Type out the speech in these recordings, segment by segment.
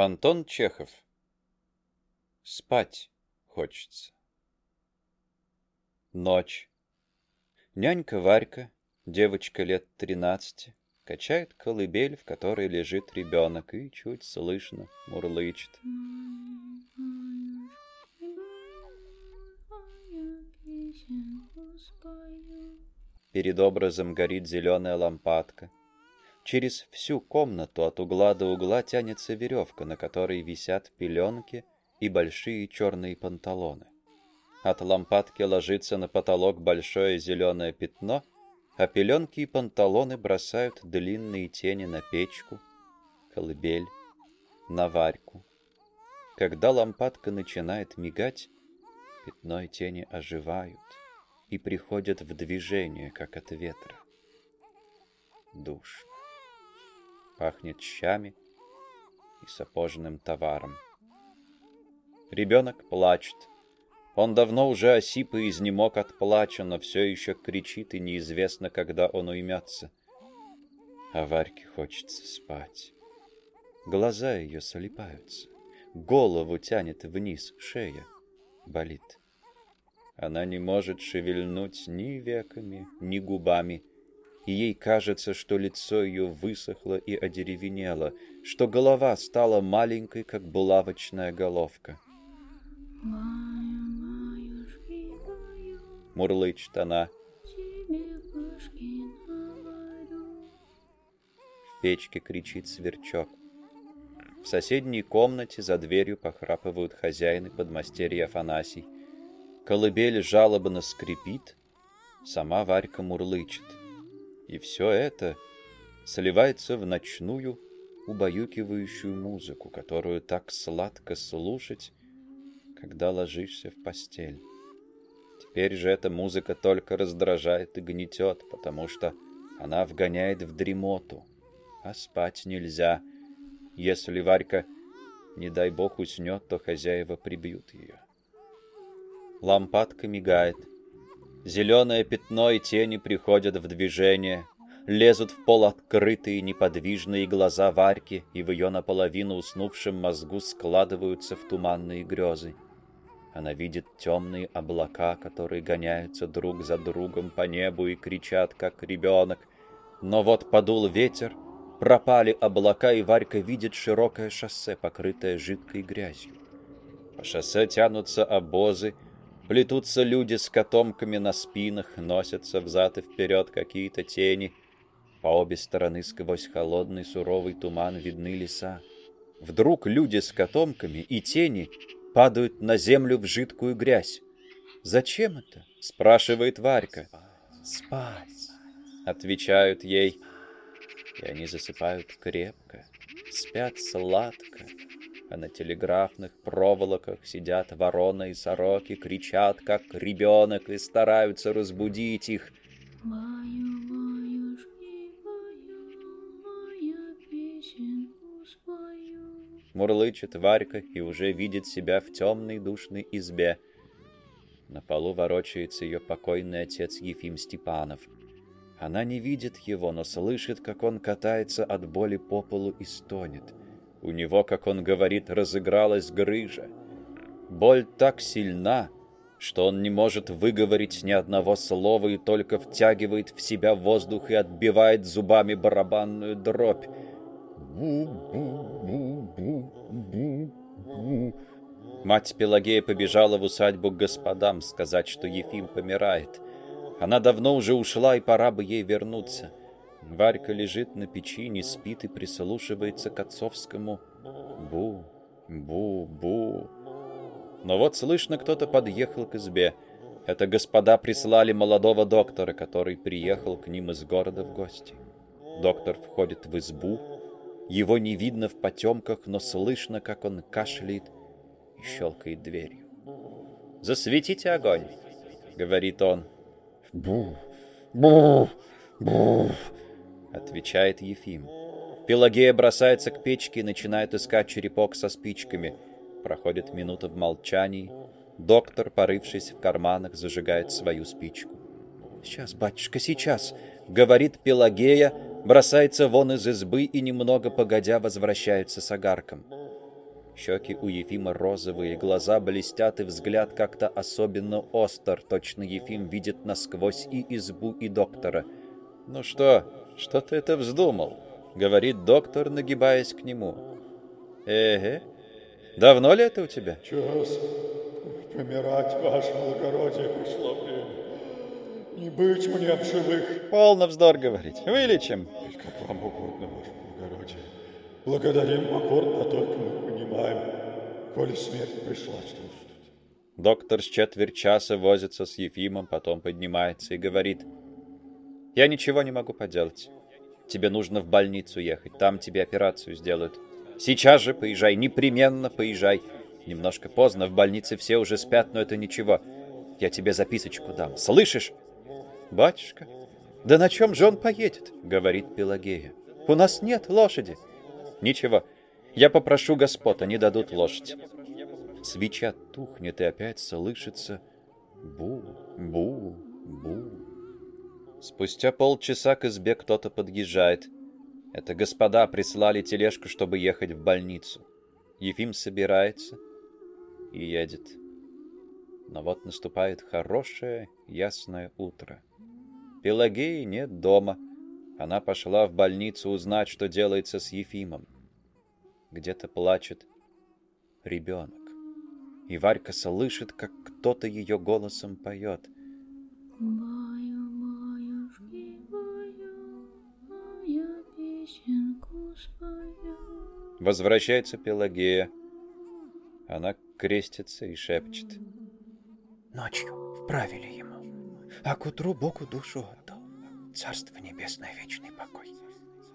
Антон Чехов. Спать хочется. Ночь. Нянька Варька, девочка лет тринадцати, качает колыбель, в которой лежит ребенок, и чуть слышно мурлычет. Перед образом горит зеленая лампадка. Через всю комнату от угла до угла тянется веревка, на которой висят пеленки и большие черные панталоны. От лампадки ложится на потолок большое зеленое пятно, а пеленки и панталоны бросают длинные тени на печку, колыбель, на варьку. Когда лампадка начинает мигать, пятно и тени оживают и приходят в движение, как от ветра. Душно пахнет щами и сапожным товаром. Ребенок плачет. Он давно уже осип и изнемог от плача, но все еще кричит, и неизвестно, когда он уймется. А Варьке хочется спать. Глаза ее солипаются, голову тянет вниз, шея болит. Она не может шевельнуть ни веками, ни губами, и ей кажется, что лицо ее высохло и одеревенело, что голова стала маленькой, как булавочная головка. Мурлычет она. В печке кричит сверчок. В соседней комнате за дверью похрапывают хозяин и подмастерье Афанасий. Колыбель жалобно скрипит, сама Варька мурлычет. И все это сливается в ночную, убаюкивающую музыку, которую так сладко слушать, когда ложишься в постель. Теперь же эта музыка только раздражает и гнетет, потому что она вгоняет в дремоту, а спать нельзя. Если Варька, не дай бог, уснет, то хозяева прибьют ее. Лампадка мигает — Зеленое пятно и тени приходят в движение, лезут в пол открытые неподвижные глаза Варьки и в ее наполовину уснувшем мозгу складываются в туманные грезы. Она видит темные облака, которые гоняются друг за другом по небу и кричат, как ребенок. Но вот подул ветер, пропали облака, и Варька видит широкое шоссе, покрытое жидкой грязью. По шоссе тянутся обозы, Плетутся люди с котомками на спинах, носятся взад и вперед какие-то тени. По обе стороны сквозь холодный суровый туман видны леса. Вдруг люди с котомками и тени падают на землю в жидкую грязь. «Зачем это?» — спрашивает Варька. «Спать», — отвечают ей. И они засыпают крепко, спят сладко, а на телеграфных проволоках сидят ворона и сороки, кричат, как ребенок, и стараются разбудить их. Мурлычет Варька и уже видит себя в темной душной избе. На полу ворочается ее покойный отец Ефим Степанов. Она не видит его, но слышит, как он катается от боли по полу и стонет. У него, как он говорит, разыгралась грыжа. Боль так сильна, что он не может выговорить ни одного слова и только втягивает в себя воздух и отбивает зубами барабанную дробь. Бу-бу-бу-бу-бу-бу. Мать Пелагея побежала в усадьбу к господам сказать, что Ефим помирает. Она давно уже ушла, и пора бы ей вернуться. Варька лежит на печи, не спит и прислушивается к отцовскому «бу, бу, бу». Но вот слышно, кто-то подъехал к избе. Это господа прислали молодого доктора, который приехал к ним из города в гости. Доктор входит в избу. Его не видно в потемках, но слышно, как он кашляет и щелкает дверью. «Засветите огонь!» — говорит он. «Бу! Бу! Бу!» — отвечает Ефим. Пелагея бросается к печке и начинает искать черепок со спичками. Проходит минута в молчании. Доктор, порывшись в карманах, зажигает свою спичку. «Сейчас, батюшка, сейчас!» — говорит Пелагея, бросается вон из избы и немного погодя возвращается с огарком. Щеки у Ефима розовые, глаза блестят, и взгляд как-то особенно остр. Точно Ефим видит насквозь и избу, и доктора. «Ну что, что ты это вздумал?» — говорит доктор, нагибаясь к нему. «Эге, давно ли это у тебя?» Час помирать, ваше благородие, пришло время. Не быть мне в живых. «Полно вздор говорить. Вылечим». И как вам угодно, ваше благородие. Благодарим покорно, только мы понимаем, коли смерть пришла, что. Доктор с четверть часа возится с Ефимом, потом поднимается и говорит. «Я ничего не могу поделать. Тебе нужно в больницу ехать, там тебе операцию сделают. Сейчас же поезжай, непременно поезжай. Немножко поздно, в больнице все уже спят, но это ничего. Я тебе записочку дам, слышишь?» «Батюшка, да на чем же он поедет?» — говорит Пелагея. «У нас нет лошади». «Ничего, я попрошу господ, они дадут лошадь». Свеча тухнет, и опять слышится «бу, бу, бу». Спустя полчаса к избе кто-то подъезжает. Это господа прислали тележку, чтобы ехать в больницу. Ефим собирается и едет. Но вот наступает хорошее, ясное утро. Пелагеи нет дома. Она пошла в больницу узнать, что делается с Ефимом. Где-то плачет ребенок. И Варька слышит, как кто-то ее голосом поет. Баю, песенку спою. Возвращается Пелагея. Она крестится и шепчет. Ночью вправили ему, а к утру Богу душу отдал. Царство небесное, вечный покой.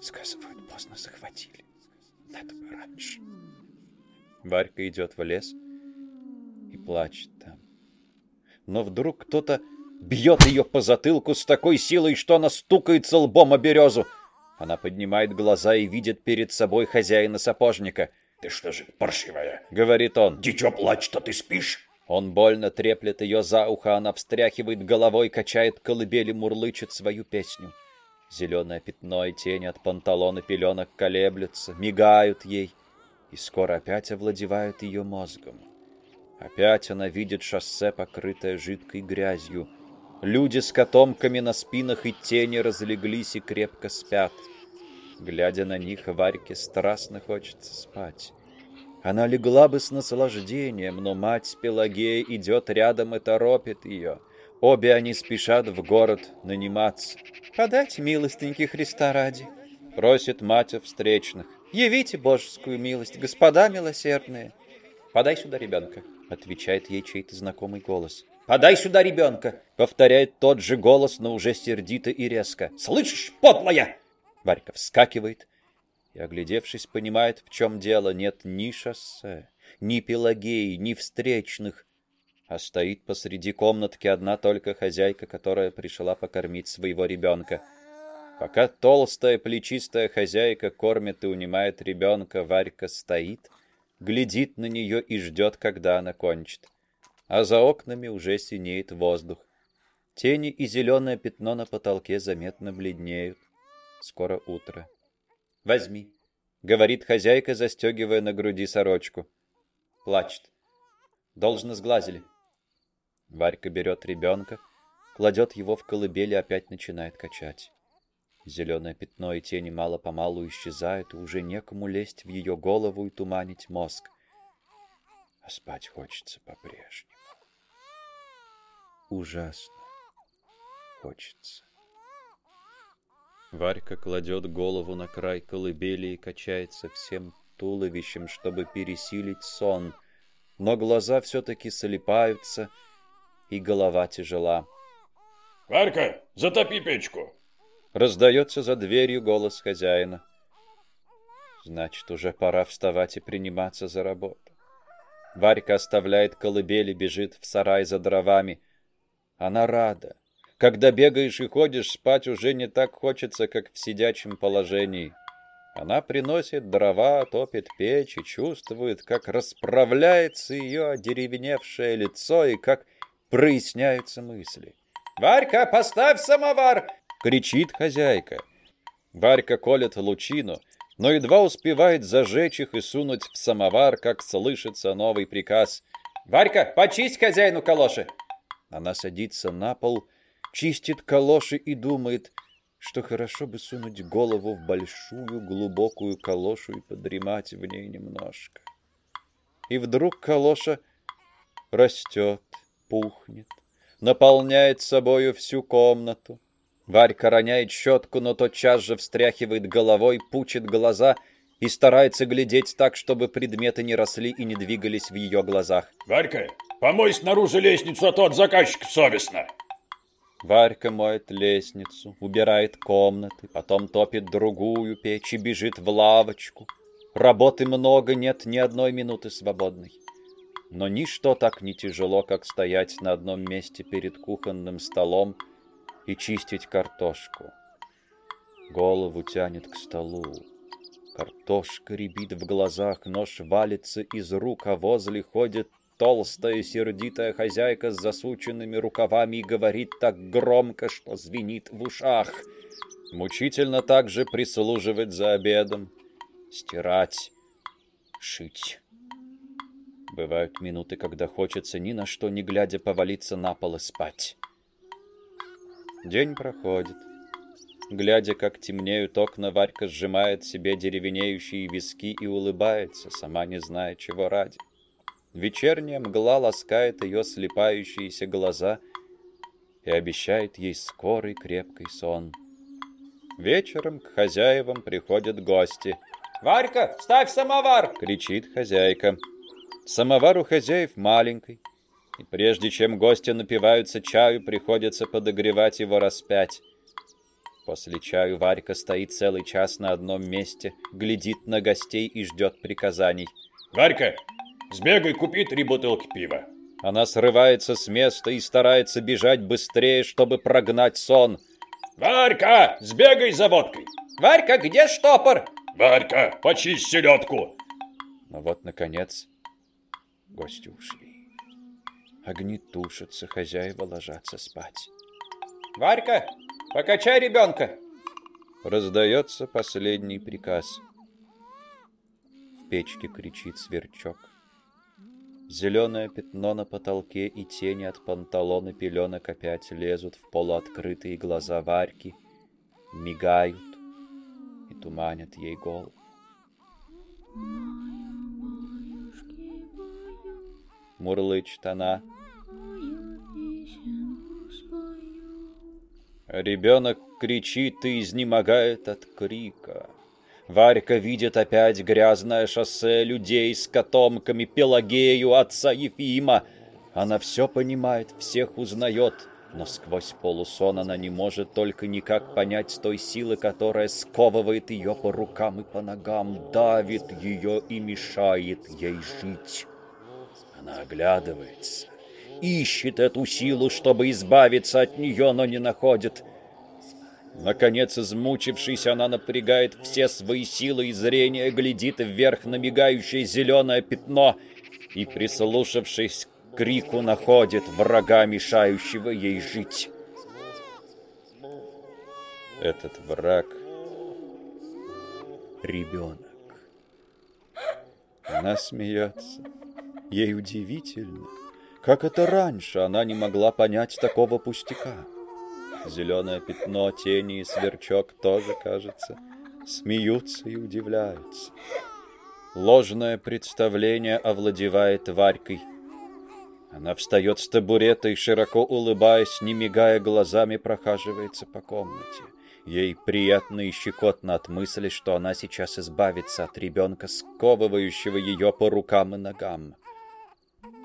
Сказывают, поздно захватили. Надо бы раньше. Варька идет в лес и плачет там. Но вдруг кто-то бьет ее по затылку с такой силой, что она стукается лбом о березу. Она поднимает глаза и видит перед собой хозяина сапожника. Ты что же, паршивая? — говорит он. Дитё плачь-то ты спишь? Он больно треплет ее за ухо, она встряхивает головой, качает колыбели, мурлычет свою песню. Зеленое пятно и тень от панталона пеленок колеблются, мигают ей, и скоро опять овладевают ее мозгом. Опять она видит шоссе, покрытое жидкой грязью. Люди с котомками на спинах и тени разлеглись и крепко спят. Глядя на них, Варьке страстно хочется спать. Она легла бы с наслаждением, но мать Пелагея идет рядом и торопит ее. Обе они спешат в город наниматься. «Подайте милостеньки Христа ради», — просит мать о встречных. «Явите божескую милость, господа милосердные». «Подай сюда ребенка», — отвечает ей чей-то знакомый голос. «Подай сюда ребенка!» — повторяет тот же голос, но уже сердито и резко. «Слышишь, подлая!» Варька вскакивает и, оглядевшись, понимает, в чем дело. Нет ни шоссе, ни Пелагеи, ни встречных, а стоит посреди комнатки одна только хозяйка, которая пришла покормить своего ребенка. Пока толстая плечистая хозяйка кормит и унимает ребенка, Варька стоит, глядит на нее и ждет, когда она кончит. А за окнами уже синеет воздух. Тени и зеленое пятно на потолке заметно бледнеют. Скоро утро. «Возьми», — говорит хозяйка, застегивая на груди сорочку. Плачет. «Должно сглазили». Варька берет ребенка, кладет его в колыбель и опять начинает качать. Зеленое пятно и тени мало-помалу исчезают, и уже некому лезть в ее голову и туманить мозг. А спать хочется по-прежнему. Ужасно хочется. Варька кладет голову на край колыбели и качается всем туловищем, чтобы пересилить сон, но глаза все-таки слепаются, и голова тяжела. Варька, затопи печку. Раздается за дверью голос хозяина. Значит, уже пора вставать и приниматься за работу. Варька оставляет колыбель и бежит в сарай за дровами. Она рада. Когда бегаешь и ходишь, спать уже не так хочется, как в сидячем положении. Она приносит дрова, топит печь и чувствует, как расправляется ее одеревеневшее лицо и как проясняются мысли. «Варька, поставь самовар!» — кричит хозяйка. Варька колет лучину, но едва успевает зажечь их и сунуть в самовар, как слышится новый приказ. «Варька, почисть хозяину калоши!» Она садится на пол, чистит калоши и думает, что хорошо бы сунуть голову в большую глубокую калошу и подремать в ней немножко. И вдруг калоша растет, пухнет, наполняет собою всю комнату. Варька роняет щетку, но тотчас же встряхивает головой, пучит глаза и старается глядеть так, чтобы предметы не росли и не двигались в ее глазах. Варька, помой снаружи лестницу, а то от заказчиков совестно. Варька моет лестницу, убирает комнаты, потом топит другую печь и бежит в лавочку. Работы много, нет ни одной минуты свободной. Но ничто так не тяжело, как стоять на одном месте перед кухонным столом и чистить картошку. Голову тянет к столу. Картошка рябит в глазах, нож валится из рук, а возле ходит толстая сердитая хозяйка с засученными рукавами говорит так громко, что звенит в ушах. Мучительно также прислуживать за обедом, стирать, шить. Бывают минуты, когда хочется ни на что не глядя повалиться на пол и спать. День проходит. Глядя, как темнеют окна, Варька сжимает себе деревенеющие виски и улыбается, сама не зная, чего ради. Вечерняя мгла ласкает ее слепающиеся глаза и обещает ей скорый крепкий сон. Вечером к хозяевам приходят гости. «Варька, ставь самовар!» — кричит хозяйка. Самовар у хозяев маленький, и прежде чем гости напиваются чаю, приходится подогревать его раз пять. После чаю Варька стоит целый час на одном месте, глядит на гостей и ждет приказаний. Варька, сбегай, купи три бутылки пива. Она срывается с места и старается бежать быстрее, чтобы прогнать сон. Варька, сбегай за водкой. Варька, где штопор? Варька, почисть селедку. Но вот, наконец, гости ушли. Огни тушатся, хозяева ложатся спать. «Варька, покачай ребенка!» Раздается последний приказ. В печке кричит сверчок. Зеленое пятно на потолке и тени от панталона пеленок опять лезут в полуоткрытые глаза Варьки, мигают и туманят ей голову. Мурлычет она, Ребенок кричит и изнемогает от крика. Варька видит опять грязное шоссе, людей с котомками, Пелагею, отца Ефима. Она все понимает, всех узнает, но сквозь полусон она не может только никак понять той силы, которая сковывает ее по рукам и по ногам, давит ее и мешает ей жить. Она оглядывается, ищет эту силу, чтобы избавиться от нее, но не находит. Наконец, измучившись, она напрягает все свои силы и зрение, глядит вверх на мигающее зеленое пятно и, прислушавшись к крику, находит врага, мешающего ей жить. Этот враг — ребенок. Она смеется. Ей удивительно — как это раньше она не могла понять такого пустяка? Зеленое пятно, тени и сверчок тоже, кажется, смеются и удивляются. Ложное представление овладевает Варькой. Она встает с табурета и, широко улыбаясь, не мигая глазами, прохаживается по комнате. Ей приятно и щекотно от мысли, что она сейчас избавится от ребенка, сковывающего ее по рукам и ногам.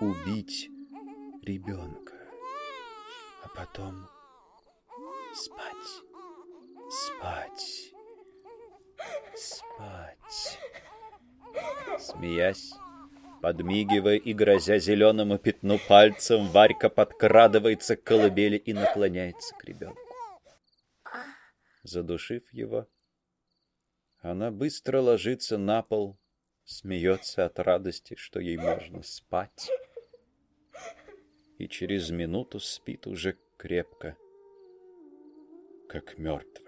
Убить ребенка, а потом спать, спать, спать. Смеясь, подмигивая и грозя зеленому пятну пальцем, Варька подкрадывается к колыбели и наклоняется к ребенку. Задушив его, она быстро ложится на пол, смеется от радости, что ей можно спать и через минуту спит уже крепко, как мертвый.